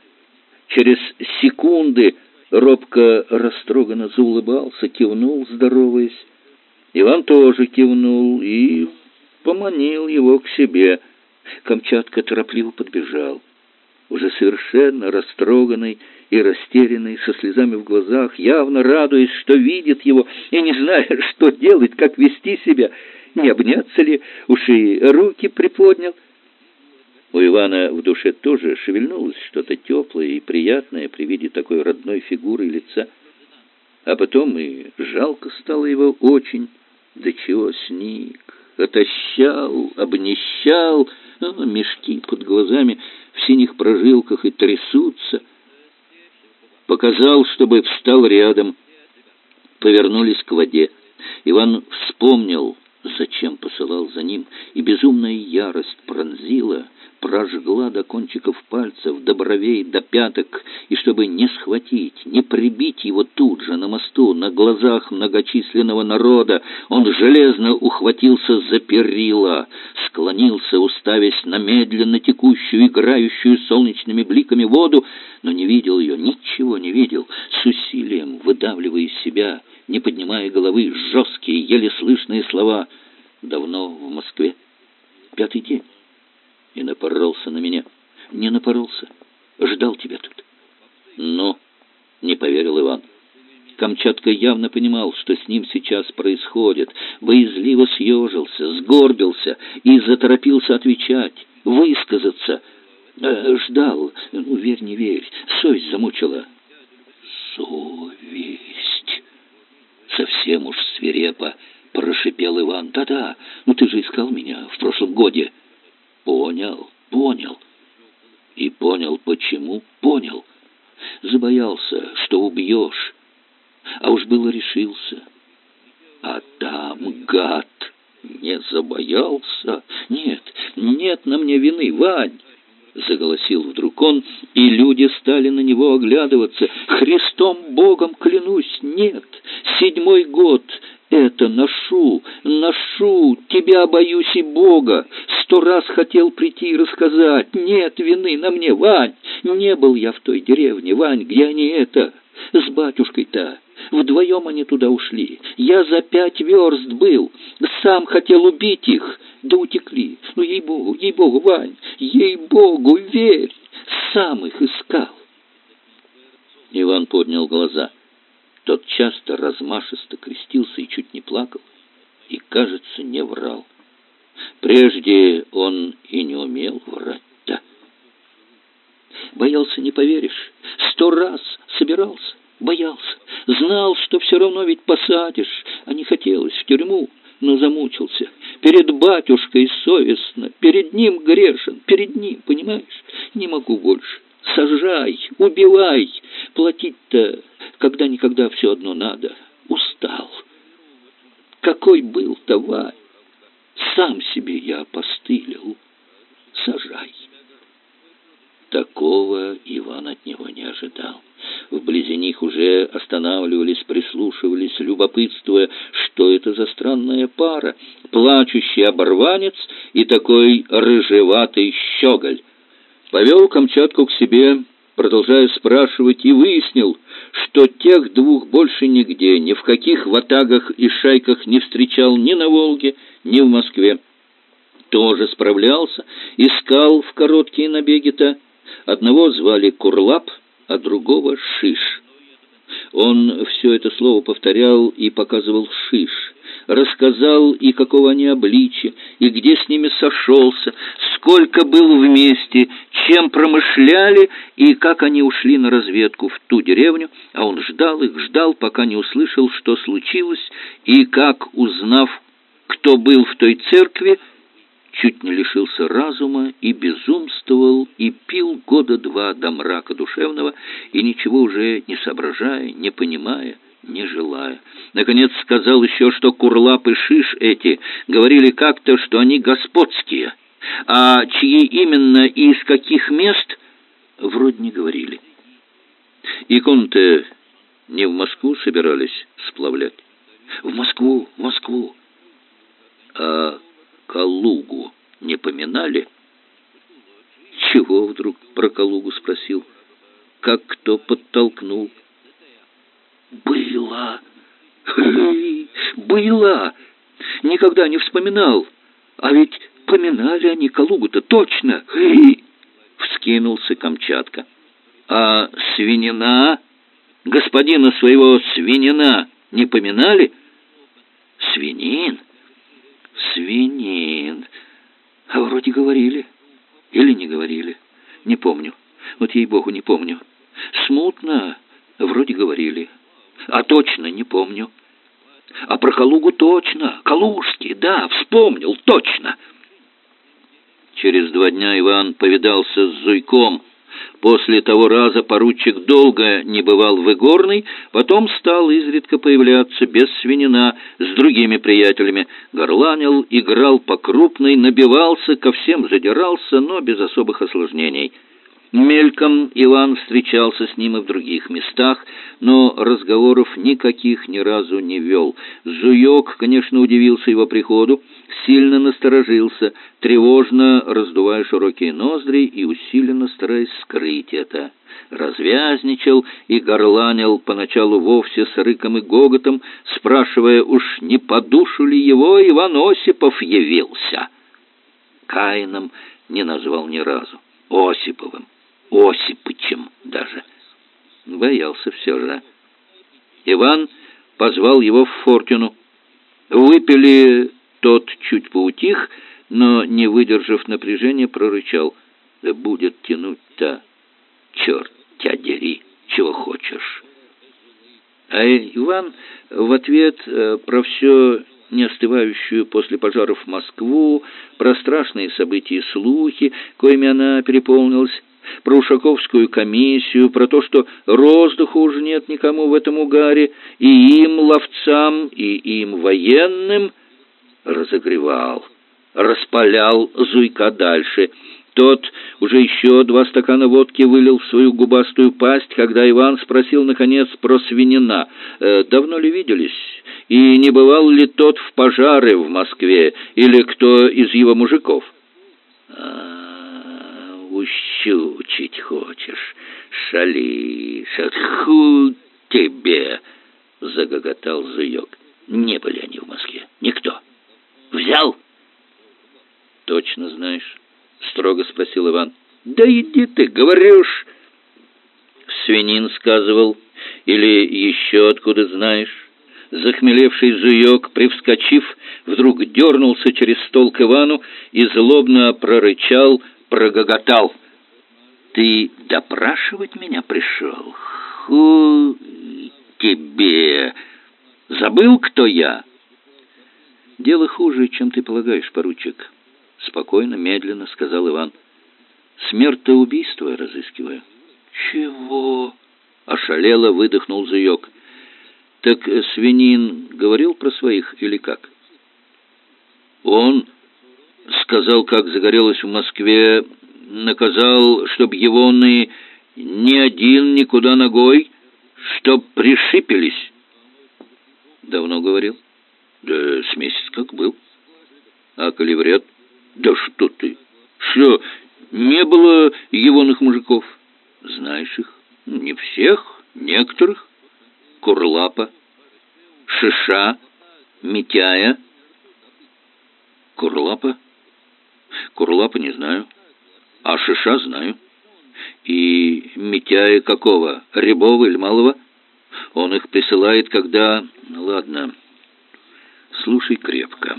Speaker 1: Через секунды робко растроганно заулыбался, кивнул, здороваясь. Иван тоже кивнул и поманил его к себе. Камчатка торопливо подбежал уже совершенно растроганный и растерянный, со слезами в глазах, явно радуясь, что видит его, и не зная, что делать, как вести себя, не обняться ли, уж и руки приподнял. У Ивана в душе тоже шевельнулось что-то теплое и приятное при виде такой родной фигуры лица. А потом и жалко стало его очень. Да чего сник, отощал, обнищал, а мешки под глазами в синих прожилках и трясутся. Показал, чтобы встал рядом. Повернулись к воде. Иван вспомнил, зачем посылал за ним, и безумная ярость пронзила прожгла до кончиков пальцев, до бровей, до пяток, и чтобы не схватить, не прибить его тут же на мосту, на глазах многочисленного народа, он железно ухватился за перила, склонился, уставясь на медленно текущую, играющую солнечными бликами воду, но не видел ее, ничего не видел, с усилием выдавливая из себя, не поднимая головы, жесткие, еле слышные слова «давно в Москве». Пятый день и напоролся на меня. Не напоролся. Ждал тебя тут. Но не поверил Иван. Камчатка явно понимал, что с ним сейчас происходит. Боязливо съежился, сгорбился и заторопился отвечать, высказаться. Э, ждал. Ну, верь, не верь. Совесть замучила. Совесть. Совсем уж свирепо прошипел Иван. Да-да, ну ты же искал меня в прошлом годе. Понял, понял. И понял, почему понял. Забоялся, что убьешь. А уж было решился. А там, гад, не забоялся. Нет, нет на мне вины, Вань. Заголосил вдруг он, и люди стали на него оглядываться. Христом Богом клянусь, нет, седьмой год это ношу, ношу, тебя боюсь и Бога. Сто раз хотел прийти и рассказать. Нет вины на мне, Вань. Не был я в той деревне, Вань, где они это? С батюшкой-то. Вдвоем они туда ушли. Я за пять верст был. Сам хотел убить их. Да утекли. Ну, ей-богу, ей-богу, Вань, ей-богу, верь. Сам их искал. Иван поднял глаза. Тот часто размашисто крестился и чуть не плакал, и, кажется, не врал. Прежде он и не умел врать-то. Боялся, не поверишь, сто раз собирался, боялся, знал, что все равно ведь посадишь, а не хотелось в тюрьму, но замучился. Перед батюшкой совестно, перед ним грешен, перед ним, понимаешь? Не могу больше сажай, убивай. Платить-то когда-никогда все одно надо. Устал. Какой был товар? Сам себе я опостылил. Сажай. Такого Иван от него не ожидал. Вблизи них уже останавливались, прислушивались, любопытствуя, что это за странная пара, плачущий оборванец и такой рыжеватый щеголь. Повел Камчатку к себе, продолжая спрашивать, и выяснил, что тех двух больше нигде, ни в каких ватагах и шайках не встречал ни на Волге, ни в Москве. Тоже справлялся, искал в короткие набеги-то. Одного звали Курлап, а другого Шиш. Он все это слово повторял и показывал Шиш рассказал и какого они обличия, и где с ними сошелся, сколько был вместе, чем промышляли и как они ушли на разведку в ту деревню, а он ждал их, ждал, пока не услышал, что случилось, и как, узнав, кто был в той церкви, чуть не лишился разума и безумствовал, и пил года два до мрака душевного, и ничего уже не соображая, не понимая, не желая. Наконец сказал еще, что курлап и шиш эти говорили как-то, что они господские, а чьи именно и из каких мест, вроде не говорили. Икон-то не в Москву собирались сплавлять? В Москву, в Москву. А Калугу не поминали? Чего вдруг про Калугу спросил? Как кто подтолкнул? Было. Было. Никогда не вспоминал. А ведь поминали они Калугу-то точно. Вскинулся Камчатка. А свинина, господина своего свинина, не поминали? Свинин? Свинин. А вроде говорили. Или не говорили. Не помню. Вот ей-богу, не помню. Смутно вроде говорили. А точно не помню. А про Калугу точно. Калужский, да, вспомнил, точно. Через два дня Иван повидался с Зуйком. После того раза поручик долго не бывал в Игорной, потом стал изредка появляться без свинина с другими приятелями. Горланил, играл по крупной, набивался, ко всем задирался, но без особых осложнений. Мельком Иван встречался с ним и в других местах, но разговоров никаких ни разу не вел. Зуёк, конечно, удивился его приходу, сильно насторожился, тревожно раздувая широкие ноздри и усиленно стараясь скрыть это. Развязничал и горланил поначалу вовсе с рыком и гоготом, спрашивая, уж не по душу ли его Иван Осипов явился. Каином не назвал ни разу, Осиповым. Осипычем даже. Боялся все же. Иван позвал его в Фортину. Выпили, тот чуть поутих, но, не выдержав напряжения, прорычал. «Да будет тянуть-то, черт тебя дери, чего хочешь». А Иван в ответ э, про все не остывающую после пожаров Москву, про страшные события и слухи, коими она переполнилась, про Ушаковскую комиссию, про то, что роздыха уже нет никому в этом угаре, и им, ловцам, и им, военным, разогревал, распалял Зуйка дальше. Тот уже еще два стакана водки вылил в свою губастую пасть, когда Иван спросил, наконец, про свинина. «Э, «Давно ли виделись? И не бывал ли тот в пожары в Москве, или кто из его мужиков?» «А, ущучить хочешь, шалишь, отху тебе!» — загоготал Зуёк. «Не были они в Москве. Никто. Взял?» «Точно знаешь?» — строго спросил Иван. «Да иди ты, говоришь!» «Свинин сказывал. Или еще откуда знаешь?» Захмелевший зуёк, привскочив, вдруг дернулся через стол к Ивану и злобно прорычал — прогоготал. «Ты допрашивать меня пришел? Ху тебе! Забыл, кто я?» «Дело хуже, чем ты полагаешь, поручик», — спокойно, медленно сказал Иван. «Смертоубийство разыскиваю». «Чего?» — ошалело выдохнул Зуёк. «Так свинин говорил про своих или как?» «Он сказал, как загорелось в Москве, наказал, чтоб его ны ни один никуда ногой, чтоб пришипелись. Давно говорил? Да с месяц как был. А коли вряд? Да что ты? Что, не было егоных мужиков? Знаешь их? Не всех, некоторых. Курлапа, Шиша, Митяя. Курлапа? Курлапа не знаю, а Шиша знаю. И Митяя какого, Рябова или Малого? Он их присылает, когда... Ну, ладно, слушай крепко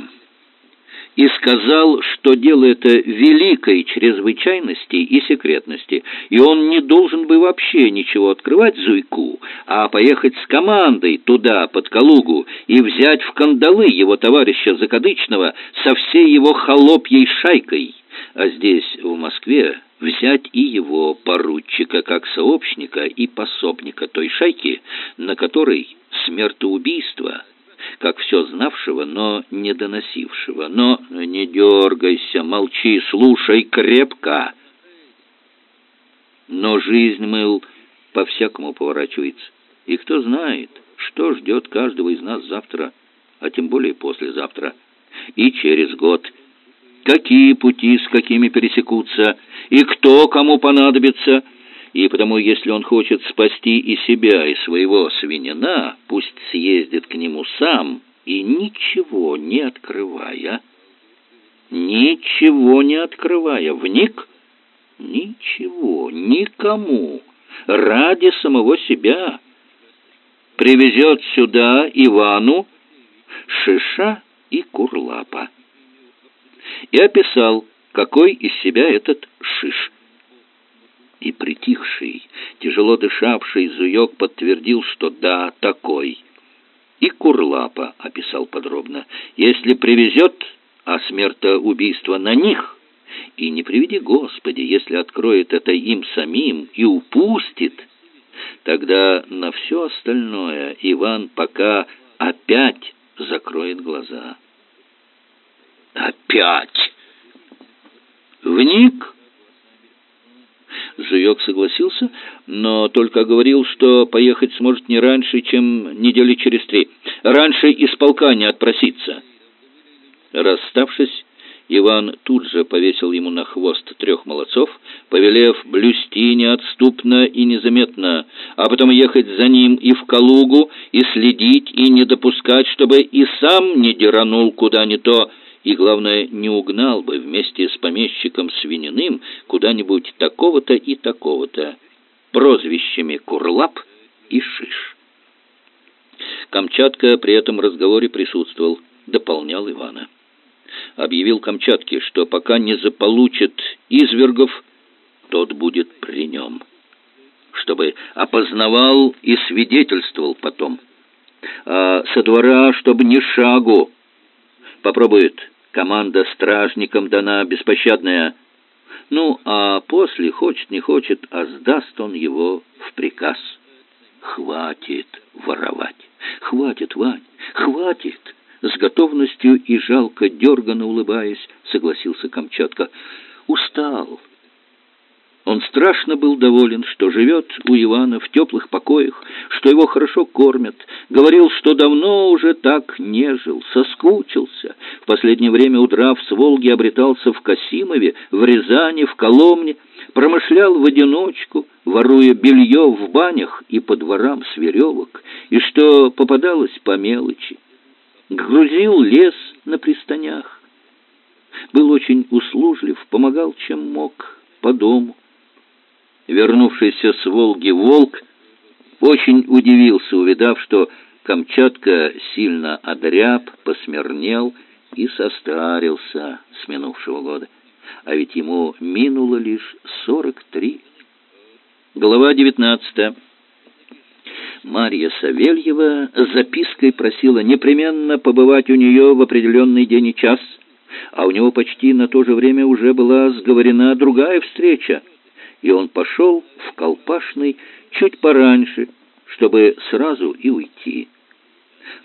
Speaker 1: и сказал, что дело это великой чрезвычайности и секретности, и он не должен бы вообще ничего открывать Зуйку, а поехать с командой туда, под Калугу, и взять в кандалы его товарища Закадычного со всей его холопьей шайкой, а здесь, в Москве, взять и его поручика как сообщника и пособника той шайки, на которой смертоубийство – как все знавшего, но не доносившего. Но не дергайся, молчи, слушай крепко. Но жизнь, мыл, по-всякому поворачивается. И кто знает, что ждет каждого из нас завтра, а тем более послезавтра, и через год. Какие пути с какими пересекутся, и кто кому понадобится — и потому, если он хочет спасти и себя, и своего свинина, пусть съездит к нему сам и ничего не открывая, ничего не открывая, вник, ничего, никому, ради самого себя, привезет сюда Ивану Шиша и Курлапа. И описал, какой из себя этот Шиш – И притихший, тяжело дышавший Зуёк подтвердил, что да, такой. И Курлапа описал подробно. Если привезет, а смертоубийство на них, и не приведи Господи, если откроет это им самим и упустит, тогда на все остальное Иван пока опять закроет глаза. Опять! Вник! Жуек согласился, но только говорил, что поехать сможет не раньше, чем недели через три. Раньше из полка не отпроситься. Расставшись, Иван тут же повесил ему на хвост трех молодцов, повелев блюсти неотступно и незаметно, а потом ехать за ним и в Калугу, и следить, и не допускать, чтобы и сам не деранул куда ни то, и, главное, не угнал бы вместе с помещиком Свининым куда-нибудь такого-то и такого-то, прозвищами Курлап и Шиш. Камчатка при этом разговоре присутствовал, дополнял Ивана объявил Камчатке, что пока не заполучит извергов, тот будет при нем, чтобы опознавал и свидетельствовал потом. А со двора, чтобы ни шагу. Попробует. Команда стражникам дана беспощадная. Ну, а после, хочет не хочет, а сдаст он его в приказ. Хватит воровать. Хватит, Вань, хватит. С готовностью и жалко, дерганно улыбаясь, согласился Камчатка. «Устал». Он страшно был доволен, что живет у Ивана в теплых покоях, что его хорошо кормят. Говорил, что давно уже так не жил, соскучился. В последнее время, удрав с Волги, обретался в Касимове, в Рязани, в Коломне, промышлял в одиночку, воруя белье в банях и по дворам с веревок, и что попадалось по мелочи грузил лес на пристанях. Был очень услужлив, помогал, чем мог, по дому. Вернувшийся с Волги волк очень удивился, увидав, что Камчатка сильно одряб, посмирнел и состарился с минувшего года. А ведь ему минуло лишь сорок три. Глава девятнадцатая. Марья Савельева запиской просила непременно побывать у нее в определенный день и час, а у него почти на то же время уже была сговорена другая встреча, и он пошел в Колпашный чуть пораньше, чтобы сразу и уйти.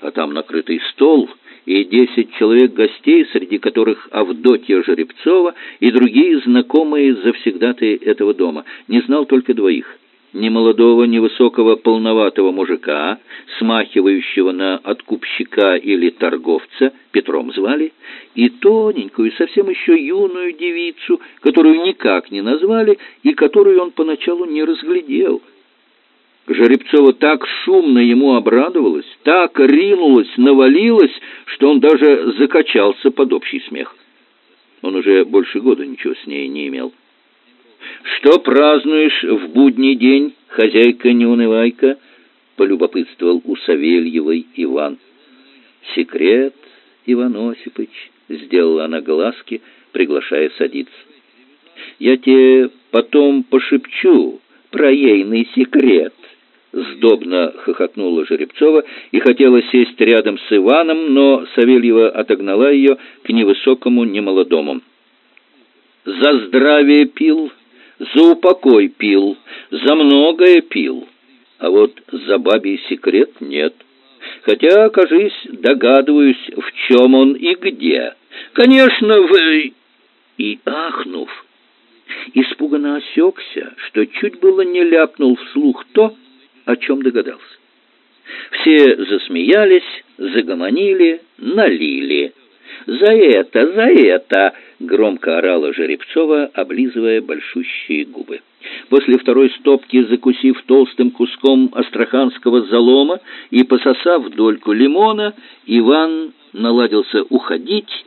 Speaker 1: А там накрытый стол и десять человек гостей, среди которых Авдотья Жеребцова и другие знакомые завсегдатые этого дома. Не знал только двоих — немолодого, невысокого, полноватого мужика, смахивающего на откупщика или торговца, Петром звали, и тоненькую, совсем еще юную девицу, которую никак не назвали и которую он поначалу не разглядел. Жеребцова так шумно ему обрадовалась, так ринулась, навалилась, что он даже закачался под общий смех. Он уже больше года ничего с ней не имел. «Что празднуешь в будний день, хозяйка неунывайка?» — полюбопытствовал у Савельевой Иван. «Секрет, Иван Осипович», — сделала она глазки, приглашая садиться. «Я тебе потом пошепчу про ейный секрет». Сдобно хохотнула Жеребцова и хотела сесть рядом с Иваном, но Савельева отогнала ее к невысокому немолодому. «За здравие пил!» За упокой пил, за многое пил, а вот за бабий секрет нет. Хотя, кажись, догадываюсь, в чем он и где. Конечно, в... И, ахнув, испуганно осекся, что чуть было не ляпнул вслух то, о чем догадался. Все засмеялись, загомонили, налили. «За это, за это!» — громко орала Жеребцова, облизывая большущие губы. После второй стопки, закусив толстым куском астраханского залома и пососав дольку лимона, Иван наладился уходить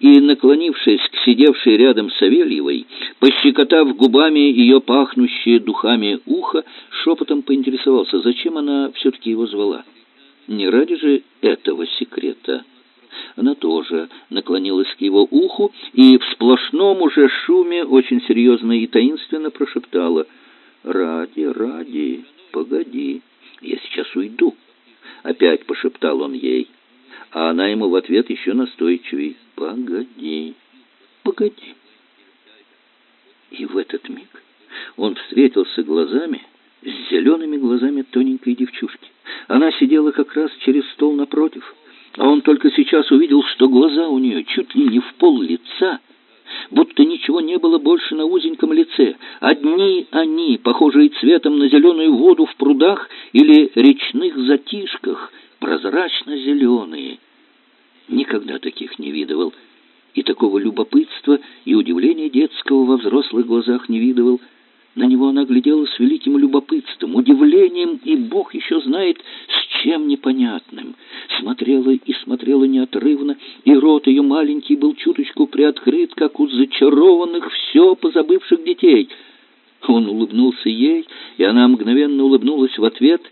Speaker 1: и, наклонившись к сидевшей рядом Савельевой, пощекотав губами ее пахнущее духами ухо, шепотом поинтересовался, зачем она все-таки его звала. Не ради же этого секрета. Она тоже наклонилась к его уху и в сплошном уже шуме очень серьезно и таинственно прошептала — «Ради, ради, погоди, я сейчас уйду», — опять пошептал он ей. А она ему в ответ еще настойчивей. «Погоди, погоди». И в этот миг он встретился глазами с зелеными глазами тоненькой девчушки. Она сидела как раз через стол напротив, а он только сейчас увидел, что глаза у нее чуть ли не в пол лица, будто ничего не было больше на узеньком лице. Одни они, похожие цветом на зеленую воду в прудах или речных затишках, прозрачно-зеленые. Никогда таких не видывал, и такого любопытства и удивления детского во взрослых глазах не видывал. На него она глядела с великим любопытством, удивлением и, Бог еще знает, с чем непонятным. Смотрела и смотрела неотрывно, и рот ее маленький был чуточку приоткрыт, как у зачарованных, все позабывших детей. Он улыбнулся ей, и она мгновенно улыбнулась в ответ,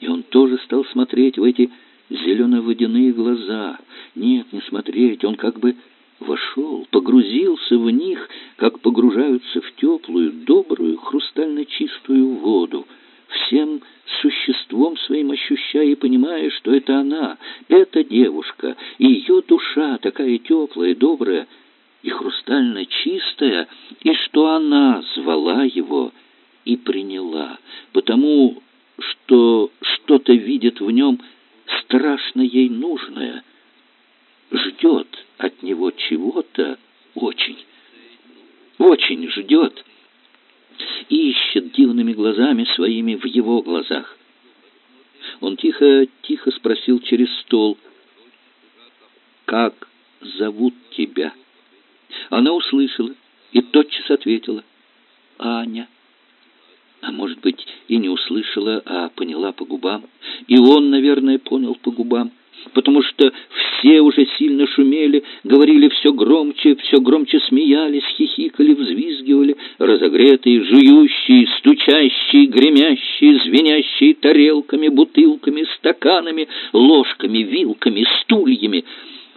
Speaker 1: и он тоже стал смотреть в эти зелено-водяные глаза. Нет, не смотреть, он как бы вошел, погрузился в них, как погружаются в теплую, добрую, хрустально чистую воду, всем существом своим ощущая и понимая, что это она, эта девушка, и ее душа такая теплая, добрая и хрустально чистая, и что она звала его и приняла, потому что что-то видит в нем страшно ей нужное, ждет от него чего-то очень, очень ждет и ищет дивными глазами своими в его глазах. Он тихо-тихо спросил через стол, «Как зовут тебя?» Она услышала и тотчас ответила, «Аня». А может быть, и не услышала, а поняла по губам. И он, наверное, понял по губам потому что все уже сильно шумели, говорили все громче, все громче смеялись, хихикали, взвизгивали, разогретые, жующие, стучащие, гремящие, звенящие тарелками, бутылками, стаканами, ложками, вилками, стульями.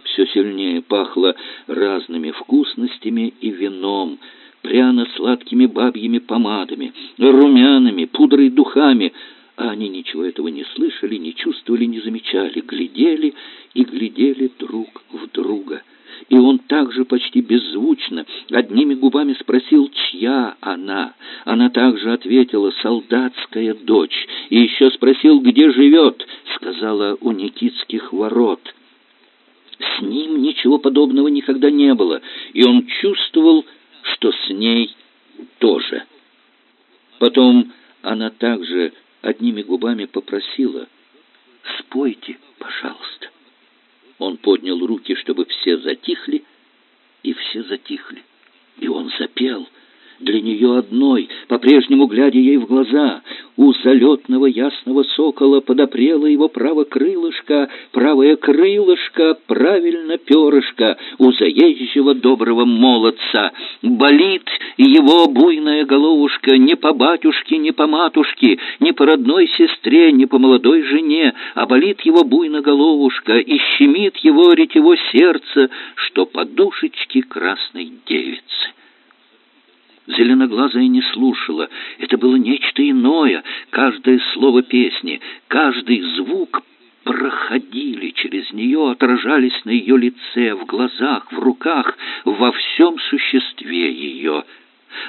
Speaker 1: Все сильнее пахло разными вкусностями и вином, пряно-сладкими бабьими помадами, румянами, пудрой духами — а они ничего этого не слышали, не чувствовали, не замечали, глядели и глядели друг в друга. И он также почти беззвучно, одними губами спросил, чья она. Она также ответила, солдатская дочь. И еще спросил, где живет, сказала у Никитских ворот. С ним ничего подобного никогда не было, и он чувствовал, что с ней тоже. Потом она также одними губами попросила «Спойте, пожалуйста». Он поднял руки, чтобы все затихли, и все затихли. И он запел — для нее одной, по-прежнему глядя ей в глаза. У залетного ясного сокола подопрело его право крылышко, правое крылышко, правильно перышко, у заезжего доброго молодца. Болит его буйная головушка не по батюшке, не по матушке, не по родной сестре, не по молодой жене, а болит его буйно головушка и щемит его ретево сердце, что подушечки красной девицы. Зеленоглазая не слушала. Это было нечто иное. Каждое слово песни, каждый звук проходили через нее, отражались на ее лице, в глазах, в руках, во всем существе ее.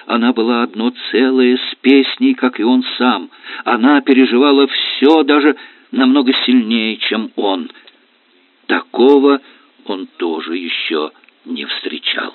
Speaker 1: Она была одно целое с песней, как и он сам. Она переживала все даже намного сильнее, чем он. Такого он тоже еще не встречал.